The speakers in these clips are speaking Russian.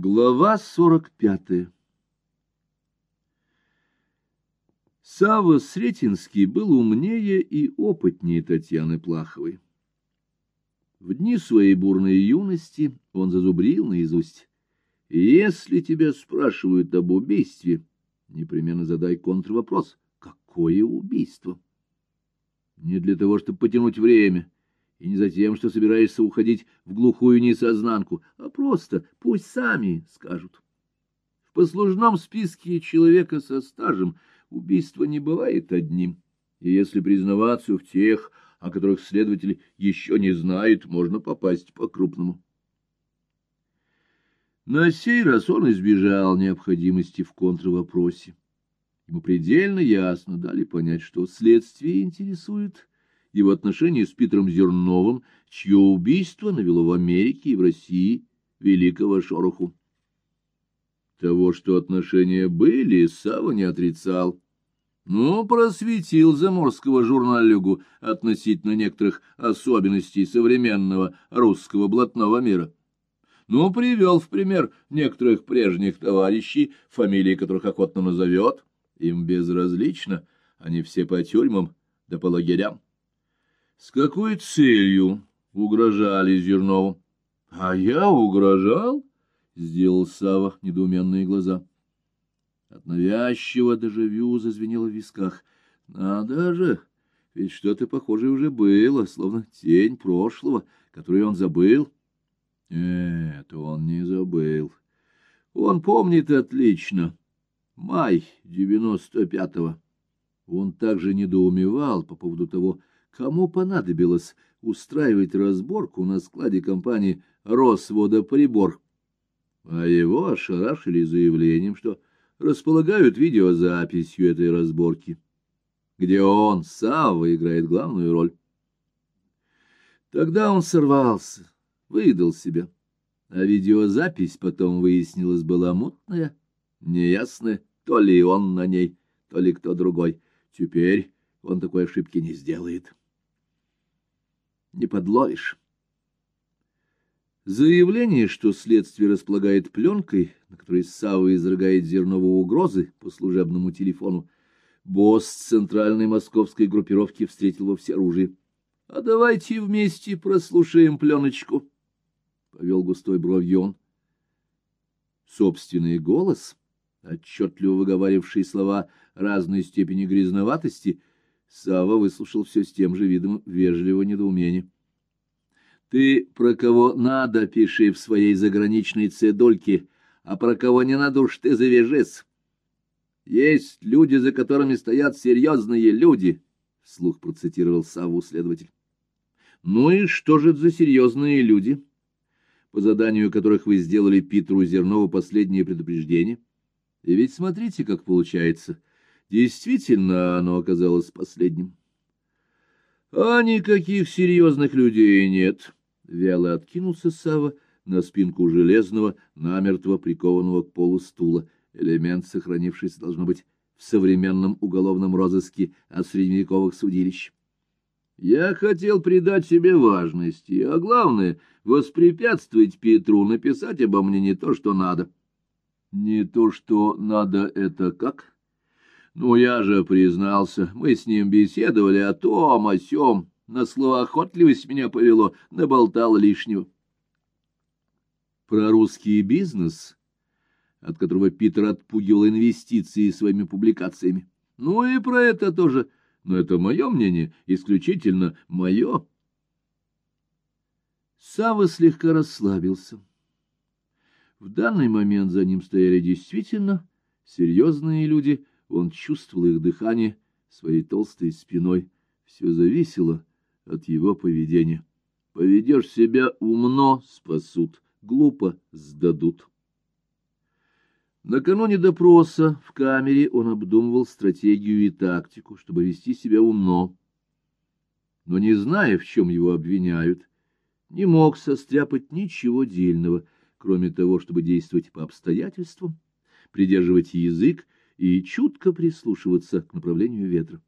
Глава сорок пятая Савва Сретенский был умнее и опытнее Татьяны Плаховой. В дни своей бурной юности он зазубрил наизусть. «Если тебя спрашивают об убийстве, непременно задай контрвопрос. Какое убийство?» Не для того, чтобы потянуть время, и не за тем, что собираешься уходить в глухую несознанку, а просто пусть сами скажут. В послужном списке человека со стажем убийство не бывает одним, и если признаваться в тех, о которых следователи еще не знают, можно попасть по-крупному. На сей раз он избежал необходимости в контрвопросе. Ему предельно ясно дали понять, что следствие интересует его отношения с Питером Зерновым, чье убийство навело в Америке и в России великого шороху. Того, что отношения были, Сава не отрицал. Но просветил заморского журналюгу относительно некоторых особенностей современного русского блатного мира. Но привел в пример некоторых прежних товарищей, фамилии которых охотно назовет. Им безразлично, они все по тюрьмам да по лагерям. С какой целью угрожали Зернову? — А я угрожал? — сделал Сава недоуменные глаза. От навязчивого дежавю зазвенело в висках. — Надо же! Ведь что-то похожее уже было, словно тень прошлого, которую он забыл. Нет, он не забыл. Он помнит отлично. Май девяносто пятого. Он также недоумевал по поводу того, Кому понадобилось устраивать разборку на складе компании «Росводоприбор»? А его ошарашили заявлением, что располагают видеозаписью этой разборки, где он, Савва, играет главную роль. Тогда он сорвался, выдал себя, а видеозапись потом выяснилась была мутная, неясная, то ли он на ней, то ли кто другой. Теперь он такой ошибки не сделает не подловишь. Заявление, что следствие располагает пленкой, на которой Сава изрыгает зерновые угрозы по служебному телефону, босс центральной московской группировки встретил во всеоружии. — А давайте вместе прослушаем пленочку, — повел густой бровью он. Собственный голос, отчетливо выговаривавший слова разной степени грязноватости, Сава выслушал все с тем же видом вежливого недоумения. — Ты про кого надо пиши в своей заграничной цедольке, а про кого не надо уж ты завяжись. Есть люди, за которыми стоят серьезные люди, — вслух процитировал Саву следователь. — Ну и что же это за серьезные люди, по заданию которых вы сделали Питеру Зернову последнее предупреждение? И ведь смотрите, как получается — Действительно, оно оказалось последним. — А никаких серьезных людей нет, — вяло откинулся Сава на спинку железного, намертво прикованного к полу стула. Элемент, сохранившийся, должно быть, в современном уголовном розыске от средневековых судилищ. Я хотел придать себе важности, а главное — воспрепятствовать Петру написать обо мне не то, что надо. — Не то, что надо, это как? — ну, я же признался, мы с ним беседовали о том, о сём. На словоохотливость меня повело, наболтал лишнего. Про русский бизнес, от которого Питер отпугивал инвестиции своими публикациями. Ну и про это тоже, но это мое мнение, исключительно мое. Сава слегка расслабился. В данный момент за ним стояли действительно серьезные люди — он чувствовал их дыхание своей толстой спиной. Все зависело от его поведения. Поведешь себя умно — спасут, глупо — сдадут. Накануне допроса в камере он обдумывал стратегию и тактику, чтобы вести себя умно. Но, не зная, в чем его обвиняют, не мог состряпать ничего дельного, кроме того, чтобы действовать по обстоятельствам, придерживать язык и чутко прислушиваться к направлению ветра.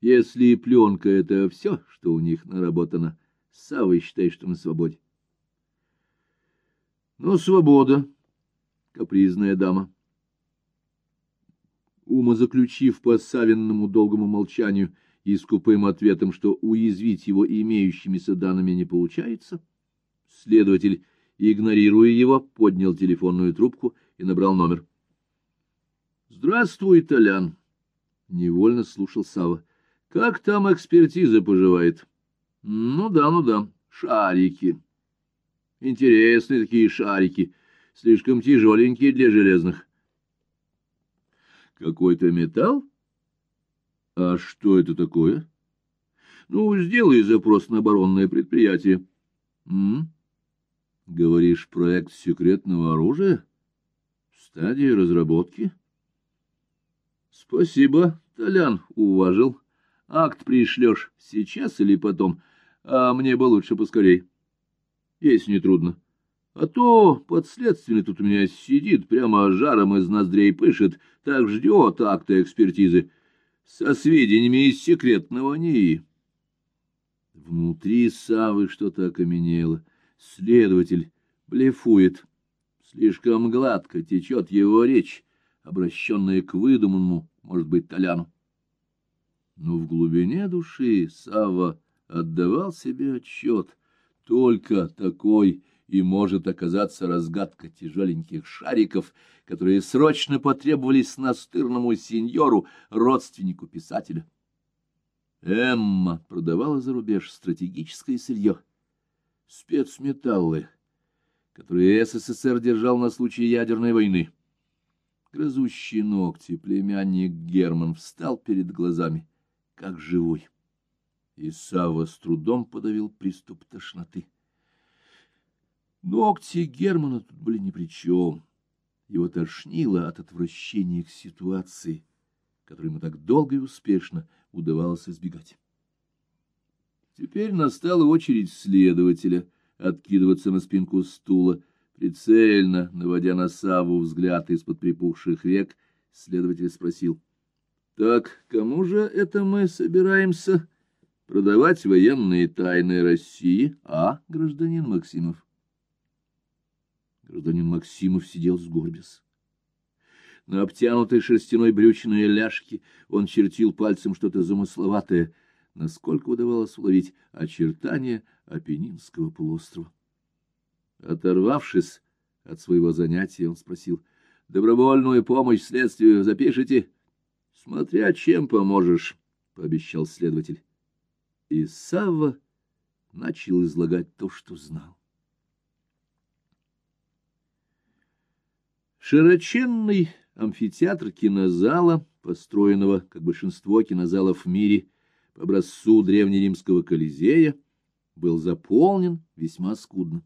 Если пленка — это все, что у них наработано, Савва считает, что на свободе. Но свобода капризная дама. Умозаключив по Савинному долгому молчанию и скупым ответом, что уязвить его имеющимися данными не получается, следователь, игнорируя его, поднял телефонную трубку и набрал номер. — Здравствуй, Толян! — невольно слушал Сава. Как там экспертиза поживает? — Ну да, ну да, шарики. Интересные такие шарики, слишком тяжеленькие для железных. Какой-то металл? А что это такое? Ну, сделай запрос на оборонное предприятие. М? Говоришь, проект секретного оружия? Стадия разработки? Спасибо, Толян, уважил. Акт пришлешь сейчас или потом, а мне бы лучше поскорей, если не трудно. А то подследственный тут у меня сидит, прямо жаром из ноздрей пышет, так ждет акта экспертизы со сведениями из секретного НИИ. Внутри Савы что-то окаменело. Следователь блефует. Слишком гладко течет его речь, обращенная к выдуманному, может быть, Толяну. Но в глубине души Савва отдавал себе отчет. Только такой и может оказаться разгадка тяжеленьких шариков, которые срочно потребовались настырному сеньору, родственнику писателя. Эмма продавала за рубеж стратегическое сырье, спецметаллы, которые СССР держал на случай ядерной войны. Грызущий ногти племянник Герман встал перед глазами, как живой. И Савва с трудом подавил приступ тошноты. Ногти Германа тут были ни при чем. Его тошнило от отвращения к ситуации, которую ему так долго и успешно удавалось избегать. Теперь настала очередь следователя откидываться на спинку стула, прицельно, наводя на Саву взгляд из-под припухших век, следователь спросил. — Так, кому же это мы собираемся продавать военные тайны России, а, гражданин Максимов? — Гражданин Максимов сидел сгорбясь. На обтянутой шерстяной брючиной ляжке он чертил пальцем что-то замысловатое, насколько удавалось уловить очертания Апеннинского полуострова. Оторвавшись от своего занятия, он спросил, — Добровольную помощь следствию запишите? — Смотря чем поможешь, — пообещал следователь. И Савва начал излагать то, что знал. Широченный амфитеатр кинозала, построенного, как большинство кинозалов в мире, по образцу древнеримского Колизея, был заполнен весьма скудно.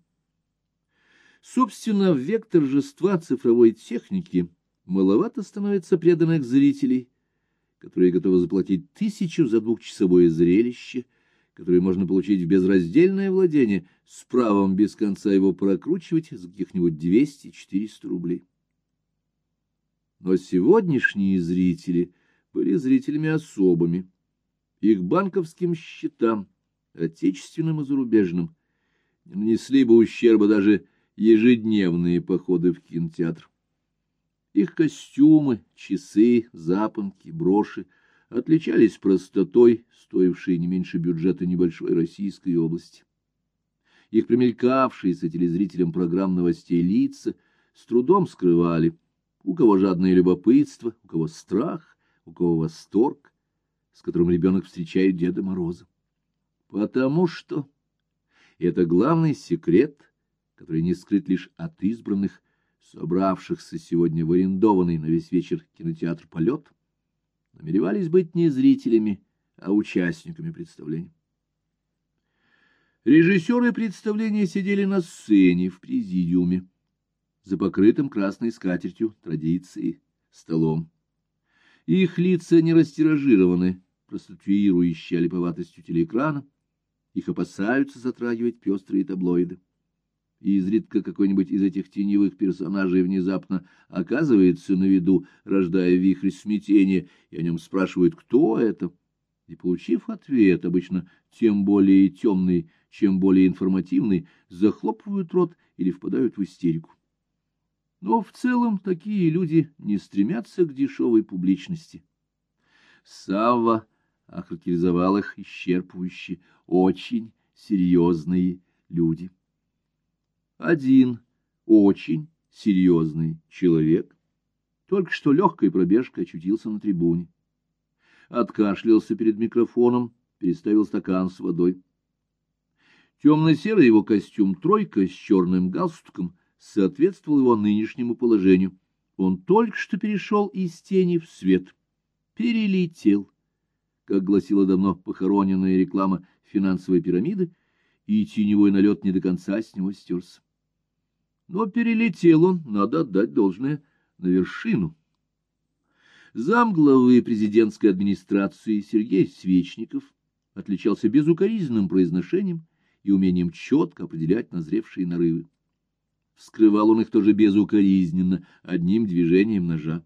Собственно, в век торжества цифровой техники маловато становится преданных зрителей, которые готовы заплатить тысячу за двухчасовое зрелище, которое можно получить в безраздельное владение с правом без конца его прокручивать за каких-нибудь 200-400 рублей. Но сегодняшние зрители были зрителями особыми. Их банковским счетам, отечественным и зарубежным, не нанесли бы ущерба даже ежедневные походы в кинотеатр. Их костюмы, часы, запонки, броши отличались простотой, стоившей не меньше бюджета небольшой российской области. Их примелькавшиеся телезрителям программ новостей лица с трудом скрывали – у кого жадное любопытство, у кого страх, у кого восторг, с которым ребенок встречает Деда Мороза. Потому что это главный секрет, который не скрыт лишь от избранных, собравшихся сегодня в арендованный на весь вечер кинотеатр «Полет», намеревались быть не зрителями, а участниками представления. Режиссеры представления сидели на сцене в президиуме за покрытым красной скатертью традиции столом. Их лица не растиражированы, простатуирующие липоватостью телеэкрана, их опасаются затрагивать пестрые таблоиды. И изредка какой-нибудь из этих теневых персонажей внезапно оказывается на виду, рождая вихрь смятения, и о нем спрашивают, кто это. И, получив ответ, обычно тем более темный, чем более информативный, захлопывают рот или впадают в истерику. Но в целом такие люди не стремятся к дешевой публичности. Савва охарактеризовал их исчерпывающе, очень серьезные люди. Один очень серьезный человек только что легкой пробежкой очутился на трибуне. Откашлялся перед микрофоном, переставил стакан с водой. Темно-серый его костюм «тройка» с черным галстуком соответствовал его нынешнему положению. Он только что перешел из тени в свет. Перелетел, как гласила давно похороненная реклама финансовой пирамиды, и теневой налет не до конца с него стерся. Но перелетел он, надо отдать должное, на вершину. Замглавы президентской администрации Сергей Свечников отличался безукоризненным произношением и умением четко определять назревшие нарывы. Вскрывал он их тоже безукоризненно, одним движением ножа.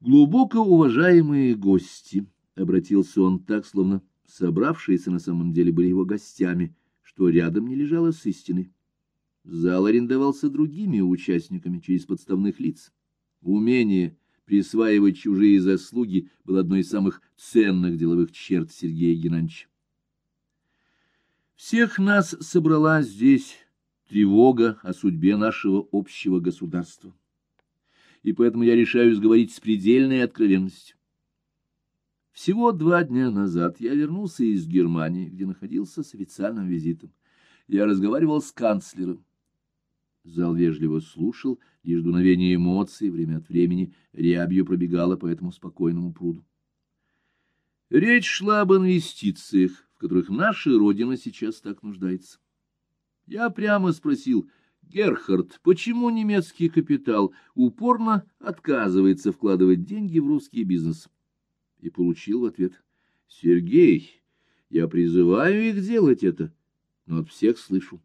«Глубоко уважаемые гости», — обратился он так, словно собравшиеся на самом деле были его гостями, что рядом не лежало с истиной. Зал арендовался другими участниками через подставных лиц. Умение присваивать чужие заслуги было одной из самых ценных деловых черт Сергея Геннадьевича. Всех нас собрала здесь тревога о судьбе нашего общего государства. И поэтому я решаюсь говорить с предельной откровенностью. Всего два дня назад я вернулся из Германии, где находился с официальным визитом. Я разговаривал с канцлером. Зал вежливо слушал, лишь дуновение эмоций время от времени рябью пробегало по этому спокойному пруду. Речь шла об инвестициях, в которых наша Родина сейчас так нуждается. Я прямо спросил, Герхард, почему немецкий капитал упорно отказывается вкладывать деньги в русский бизнес? И получил в ответ, Сергей, я призываю их делать это, но от всех слышу.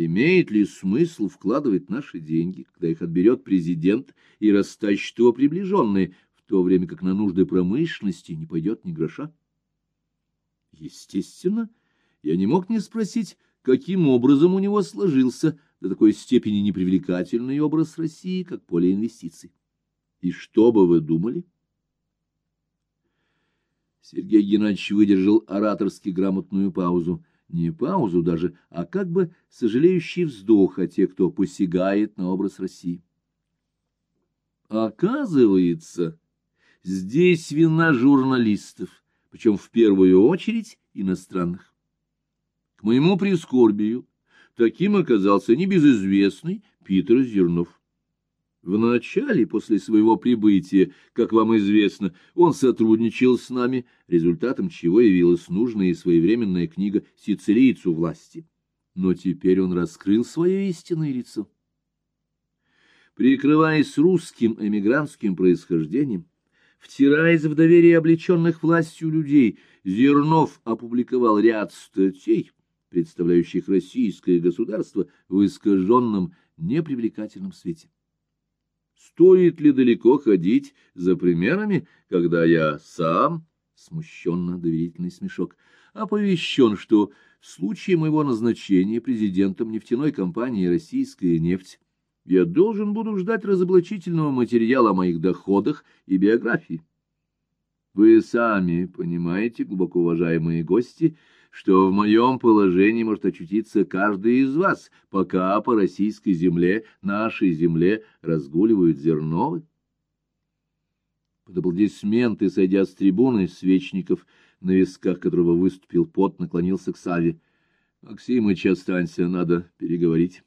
Имеет ли смысл вкладывать наши деньги, когда их отберет президент и растащит его приближенные, в то время как на нужды промышленности не пойдет ни гроша? Естественно, я не мог не спросить, каким образом у него сложился до такой степени непривлекательный образ России, как поле инвестиций. И что бы вы думали? Сергей Геннадьевич выдержал ораторски грамотную паузу — не паузу даже, а как бы сожалеющий вздох о тех, кто посягает на образ России. Оказывается, здесь вина журналистов, причем в первую очередь иностранных. К моему прискорбию, таким оказался небезызвестный Питер Зернов. Вначале, после своего прибытия, как вам известно, он сотрудничал с нами, результатом чего явилась нужная и своевременная книга «Сицилийцу власти». Но теперь он раскрыл свое истинное лицо. Прикрываясь русским эмигрантским происхождением, втираясь в доверие облеченных властью людей, Зернов опубликовал ряд статей, представляющих российское государство в искаженном, непривлекательном свете. Стоит ли далеко ходить за примерами, когда я сам, смущенно доверительный смешок, оповещен, что в случае моего назначения президентом нефтяной компании «Российская нефть» я должен буду ждать разоблачительного материала о моих доходах и биографии. Вы сами понимаете, глубоко уважаемые гости, что в моем положении может очутиться каждый из вас, пока по российской земле, нашей земле, разгуливают зерновы. Под аплодисменты, сойдя с трибуны, свечников, на висках которого выступил пот, наклонился к Саве. — Максимыч, останься, надо переговорить.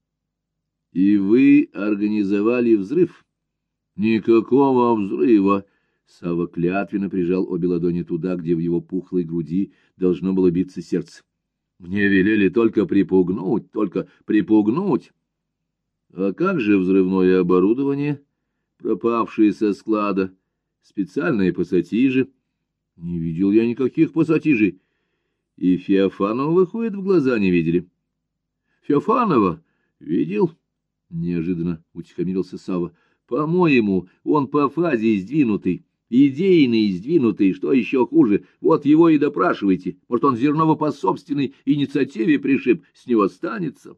— И вы организовали взрыв? — Никакого взрыва! — Сава клятвенно прижал обе ладони туда, где в его пухлой груди должно было биться сердце. Мне велели только припугнуть, только припугнуть. А как же взрывное оборудование, пропавшее со склада, специальные пассатижи? Не видел я никаких пассатижей. И Феофанова, выходит, в глаза не видели. Феофанова видел? Неожиданно утихомирился Сава. По-моему, он по фазе сдвинутый. Идейный, сдвинутый, что еще хуже, вот его и допрашивайте. Может, он Зернова по собственной инициативе пришиб, с него останется.